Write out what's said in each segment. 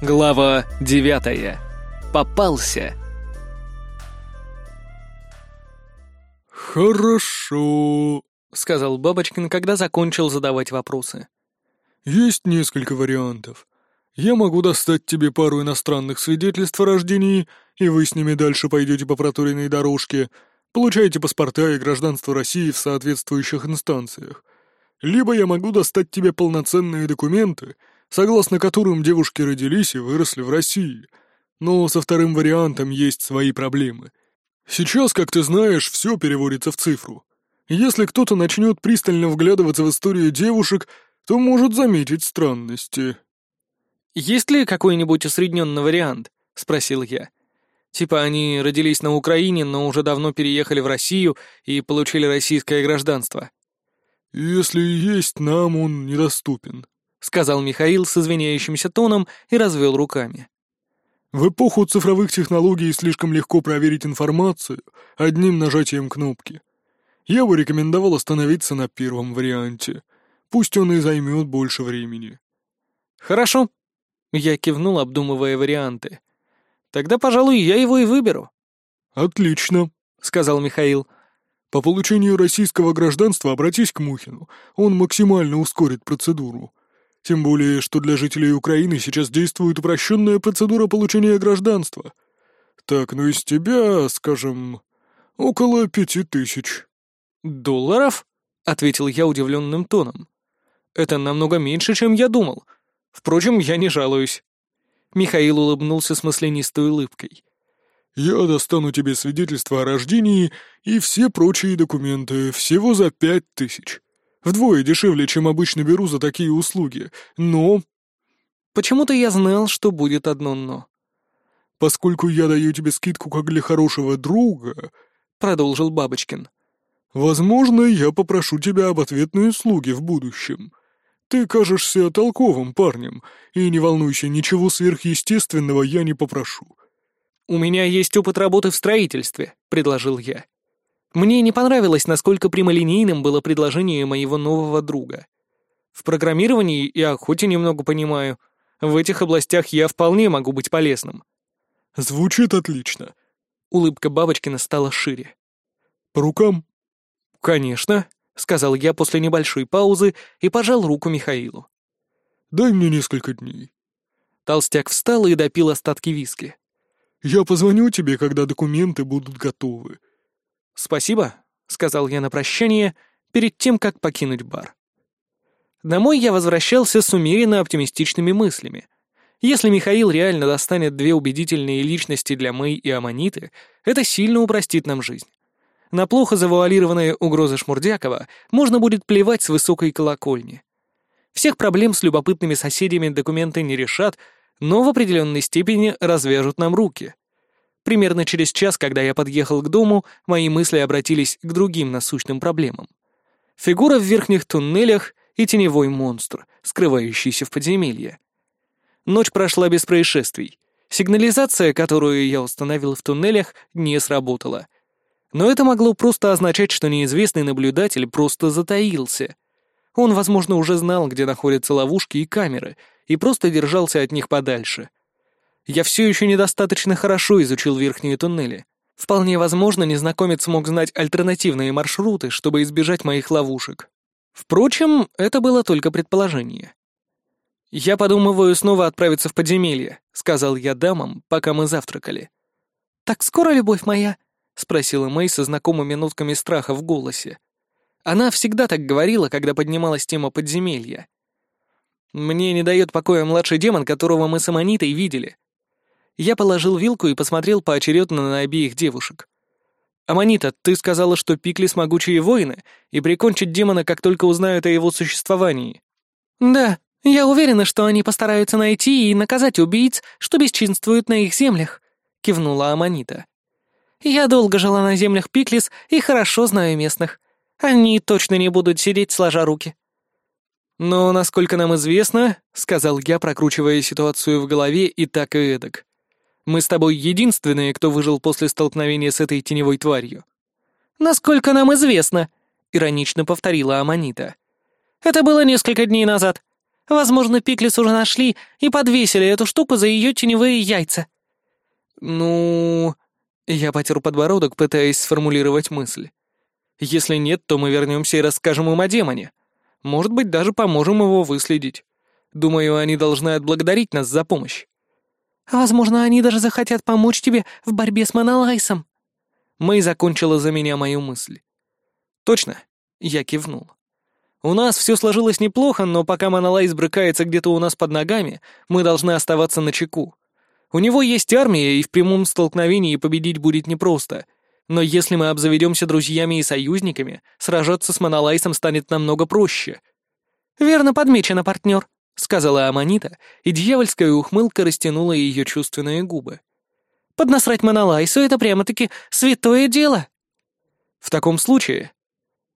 Глава девятая. Попался. «Хорошо», — сказал Бабочкин, когда закончил задавать вопросы. «Есть несколько вариантов. Я могу достать тебе пару иностранных свидетельств о рождении, и вы с ними дальше пойдете по проторенной дорожке, получаете паспорта и гражданство России в соответствующих инстанциях. Либо я могу достать тебе полноценные документы, согласно которым девушки родились и выросли в России. Но со вторым вариантом есть свои проблемы. Сейчас, как ты знаешь, все переводится в цифру. Если кто-то начнет пристально вглядываться в историю девушек, то может заметить странности. «Есть ли какой-нибудь усредненный вариант?» — спросил я. «Типа они родились на Украине, но уже давно переехали в Россию и получили российское гражданство». «Если и есть, нам он недоступен», — сказал Михаил с извиняющимся тоном и развел руками. «В эпоху цифровых технологий слишком легко проверить информацию одним нажатием кнопки. Я бы рекомендовал остановиться на первом варианте. Пусть он и займет больше времени». «Хорошо», — я кивнул, обдумывая варианты. «Тогда, пожалуй, я его и выберу». «Отлично», — сказал Михаил. «По получению российского гражданства обратись к Мухину. Он максимально ускорит процедуру. Тем более, что для жителей Украины сейчас действует упрощенная процедура получения гражданства. Так, ну из тебя, скажем, около пяти тысяч». «Долларов?» — ответил я удивленным тоном. «Это намного меньше, чем я думал. Впрочем, я не жалуюсь». Михаил улыбнулся с маслянистой улыбкой. «Я достану тебе свидетельство о рождении и все прочие документы всего за пять тысяч. Вдвое дешевле, чем обычно беру за такие услуги, но...» «Почему-то я знал, что будет одно «но». «Поскольку я даю тебе скидку как для хорошего друга», — продолжил Бабочкин, «возможно, я попрошу тебя об ответной услуге в будущем. Ты кажешься толковым парнем, и не волнуйся, ничего сверхъестественного я не попрошу». «У меня есть опыт работы в строительстве», — предложил я. Мне не понравилось, насколько прямолинейным было предложение моего нового друга. В программировании я хоть и немного понимаю. В этих областях я вполне могу быть полезным. Звучит отлично. Улыбка Бабочкина стала шире. По рукам? Конечно, сказал я после небольшой паузы и пожал руку Михаилу. Дай мне несколько дней. Толстяк встал и допил остатки виски. Я позвоню тебе, когда документы будут готовы. «Спасибо», — сказал я на прощание, перед тем, как покинуть бар. Домой я возвращался с умеренно оптимистичными мыслями. Если Михаил реально достанет две убедительные личности для Мэй и Аманиты, это сильно упростит нам жизнь. На плохо завуалированные угрозы Шмурдякова можно будет плевать с высокой колокольни. Всех проблем с любопытными соседями документы не решат, но в определенной степени развяжут нам руки. Примерно через час, когда я подъехал к дому, мои мысли обратились к другим насущным проблемам. Фигура в верхних туннелях и теневой монстр, скрывающийся в подземелье. Ночь прошла без происшествий. Сигнализация, которую я установил в туннелях, не сработала. Но это могло просто означать, что неизвестный наблюдатель просто затаился. Он, возможно, уже знал, где находятся ловушки и камеры, и просто держался от них подальше. Я все еще недостаточно хорошо изучил верхние туннели. Вполне возможно, незнакомец мог знать альтернативные маршруты, чтобы избежать моих ловушек. Впрочем, это было только предположение. «Я подумываю снова отправиться в подземелье», — сказал я дамам, пока мы завтракали. «Так скоро, любовь моя?» — спросила Мэй со знакомыми нотками страха в голосе. Она всегда так говорила, когда поднималась тема подземелья. «Мне не дает покоя младший демон, которого мы с Аманитой видели», я положил вилку и посмотрел поочередно на обеих девушек. «Аманита, ты сказала, что Пиклис — могучие воины, и прикончат демона, как только узнают о его существовании». «Да, я уверена, что они постараются найти и наказать убийц, что бесчинствуют на их землях», — кивнула Аманита. «Я долго жила на землях Пиклис и хорошо знаю местных. Они точно не будут сидеть сложа руки». «Но, насколько нам известно», — сказал я, прокручивая ситуацию в голове и так и эдак, мы с тобой единственные, кто выжил после столкновения с этой теневой тварью». «Насколько нам известно», — иронично повторила Аманита. «Это было несколько дней назад. Возможно, Пиклис уже нашли и подвесили эту штуку за ее теневые яйца». «Ну...» Я потер подбородок, пытаясь сформулировать мысль. «Если нет, то мы вернемся и расскажем им о демоне. Может быть, даже поможем его выследить. Думаю, они должны отблагодарить нас за помощь». «Возможно, они даже захотят помочь тебе в борьбе с Монолайсом». Мэй закончила за меня мою мысль. «Точно», — я кивнул. «У нас все сложилось неплохо, но пока Монолайс брыкается где-то у нас под ногами, мы должны оставаться на чеку. У него есть армия, и в прямом столкновении победить будет непросто. Но если мы обзаведемся друзьями и союзниками, сражаться с Монолайсом станет намного проще». «Верно подмечено, партнер», — сказала Аманита, и дьявольская ухмылка растянула ее чувственные губы. «Поднасрать Монолайсу — это прямо-таки святое дело». «В таком случае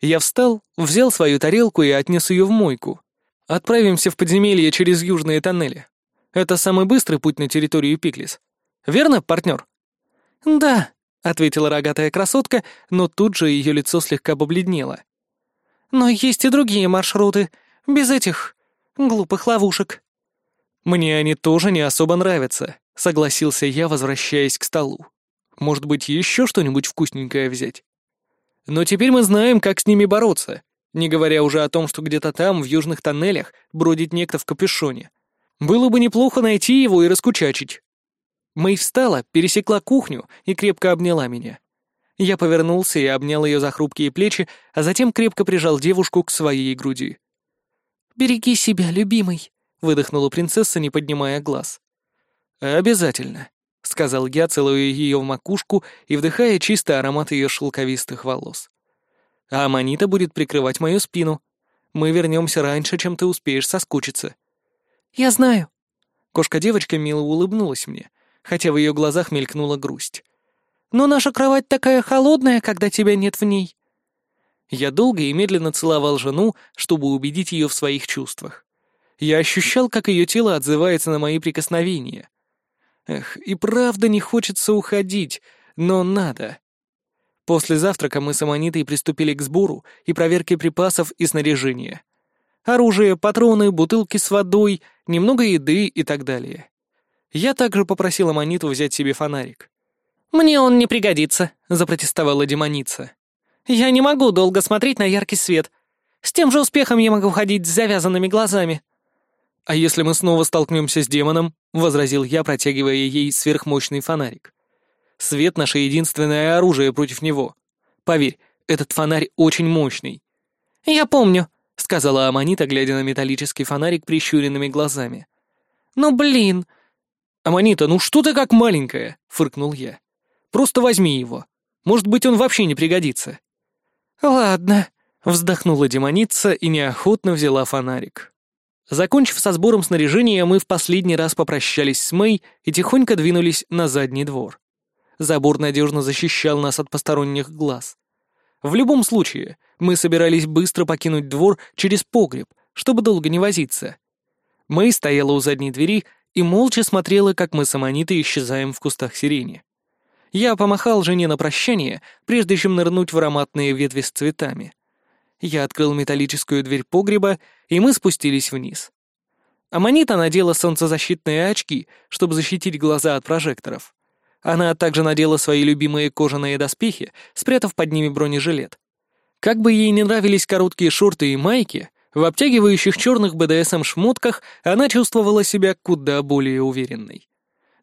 я встал, взял свою тарелку и отнес ее в мойку. Отправимся в подземелье через южные тоннели. Это самый быстрый путь на территорию Пиклис. Верно, партнер? Да, ответила рогатая красотка, но тут же ее лицо слегка побледнело. Но есть и другие маршруты, без этих глупых ловушек. Мне они тоже не особо нравятся, согласился я, возвращаясь к столу. Может быть, еще что-нибудь вкусненькое взять? Но теперь мы знаем, как с ними бороться, не говоря уже о том, что где-то там, в южных тоннелях, бродит некто в капюшоне. Было бы неплохо найти его и раскучачить. Мэй встала, пересекла кухню и крепко обняла меня. Я повернулся и обнял ее за хрупкие плечи, а затем крепко прижал девушку к своей груди. «Береги себя, любимый», — выдохнула принцесса, не поднимая глаз. «Обязательно», — сказал я, целуя ее в макушку и вдыхая чистый аромат ее шелковистых волос. «А Аманита будет прикрывать мою спину. Мы вернемся раньше, чем ты успеешь соскучиться». «Я знаю». Кошка-девочка мило улыбнулась мне, хотя в ее глазах мелькнула грусть. «Но наша кровать такая холодная, когда тебя нет в ней». Я долго и медленно целовал жену, чтобы убедить ее в своих чувствах. Я ощущал, как ее тело отзывается на мои прикосновения. Эх, и правда не хочется уходить, но надо. После завтрака мы с Аманитой приступили к сбору и проверке припасов и снаряжения. Оружие, патроны, бутылки с водой, немного еды и так далее. Я также попросил Аманиту взять себе фонарик. «Мне он не пригодится», — запротестовала демоница. «Я не могу долго смотреть на яркий свет. С тем же успехом я могу ходить с завязанными глазами». «А если мы снова столкнемся с демоном?» — возразил я, протягивая ей сверхмощный фонарик. «Свет — наше единственное оружие против него. Поверь, этот фонарь очень мощный». «Я помню», — сказала Аманита, глядя на металлический фонарик прищуренными глазами. «Ну, блин!» «Аманита, ну что ты как маленькая?» — фыркнул я. «Просто возьми его. Может быть, он вообще не пригодится». «Ладно», — вздохнула демоница и неохотно взяла фонарик. Закончив со сбором снаряжения, мы в последний раз попрощались с Мэй и тихонько двинулись на задний двор. Забор надежно защищал нас от посторонних глаз. В любом случае, мы собирались быстро покинуть двор через погреб, чтобы долго не возиться. Мэй стояла у задней двери и молча смотрела, как мы с Аманитой исчезаем в кустах сирени. Я помахал жене на прощание, прежде чем нырнуть в ароматные ветви с цветами. Я открыл металлическую дверь погреба, и мы спустились вниз. Аманита надела солнцезащитные очки, чтобы защитить глаза от прожекторов. Она также надела свои любимые кожаные доспехи, спрятав под ними бронежилет. Как бы ей не нравились короткие шорты и майки, в обтягивающих черных БДСМ-шмотках она чувствовала себя куда более уверенной.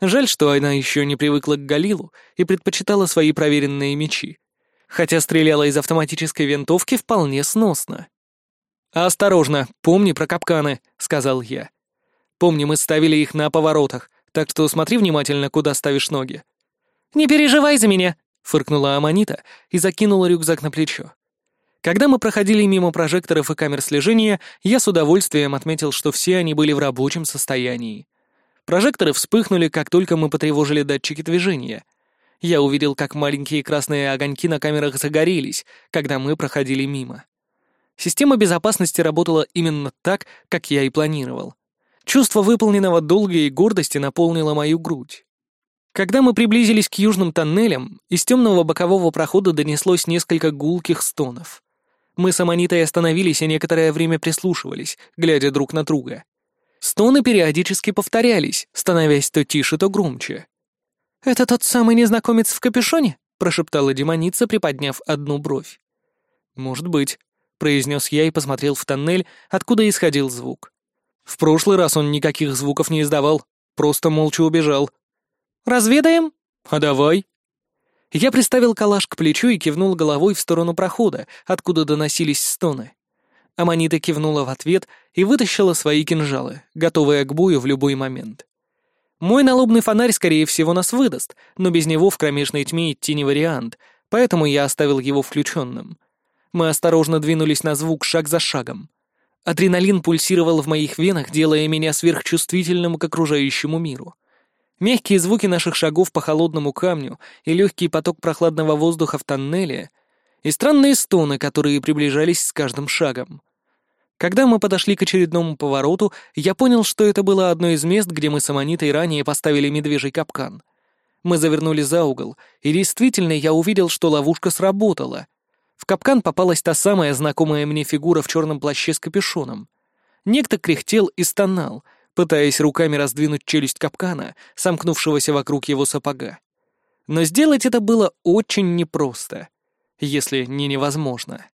Жаль, что она еще не привыкла к Галилу и предпочитала свои проверенные мечи хотя стреляла из автоматической винтовки вполне сносно. «Осторожно, помни про капканы», — сказал я. «Помни, мы ставили их на поворотах, так что смотри внимательно, куда ставишь ноги». «Не переживай за меня», — фыркнула Аманита и закинула рюкзак на плечо. Когда мы проходили мимо прожекторов и камер слежения, я с удовольствием отметил, что все они были в рабочем состоянии. Прожекторы вспыхнули, как только мы потревожили датчики движения — я увидел, как маленькие красные огоньки на камерах загорелись, когда мы проходили мимо. Система безопасности работала именно так, как я и планировал. Чувство выполненного долга и гордости наполнило мою грудь. Когда мы приблизились к южным тоннелям, из темного бокового прохода донеслось несколько гулких стонов. Мы с Аманитой остановились и некоторое время прислушивались, глядя друг на друга. Стоны периодически повторялись, становясь то тише, то громче. «Это тот самый незнакомец в капюшоне?» — прошептала демоница, приподняв одну бровь. «Может быть», — произнес я и посмотрел в тоннель, откуда исходил звук. В прошлый раз он никаких звуков не издавал, просто молча убежал. «Разведаем?» «А давай». Я приставил калаш к плечу и кивнул головой в сторону прохода, откуда доносились стоны. Аманита кивнула в ответ и вытащила свои кинжалы, готовые к бою в любой момент. Мой налобный фонарь, скорее всего, нас выдаст, но без него в кромешной тьме идти не вариант, поэтому я оставил его включенным. Мы осторожно двинулись на звук шаг за шагом. Адреналин пульсировал в моих венах, делая меня сверхчувствительным к окружающему миру. Мягкие звуки наших шагов по холодному камню и легкий поток прохладного воздуха в тоннеле, и странные стоны, которые приближались с каждым шагом. Когда мы подошли к очередному повороту, я понял, что это было одно из мест, где мы с Аманитой ранее поставили медвежий капкан. Мы завернули за угол, и действительно я увидел, что ловушка сработала. В капкан попалась та самая знакомая мне фигура в черном плаще с капюшоном. Некто кряхтел и стонал, пытаясь руками раздвинуть челюсть капкана, сомкнувшегося вокруг его сапога. Но сделать это было очень непросто, если не невозможно.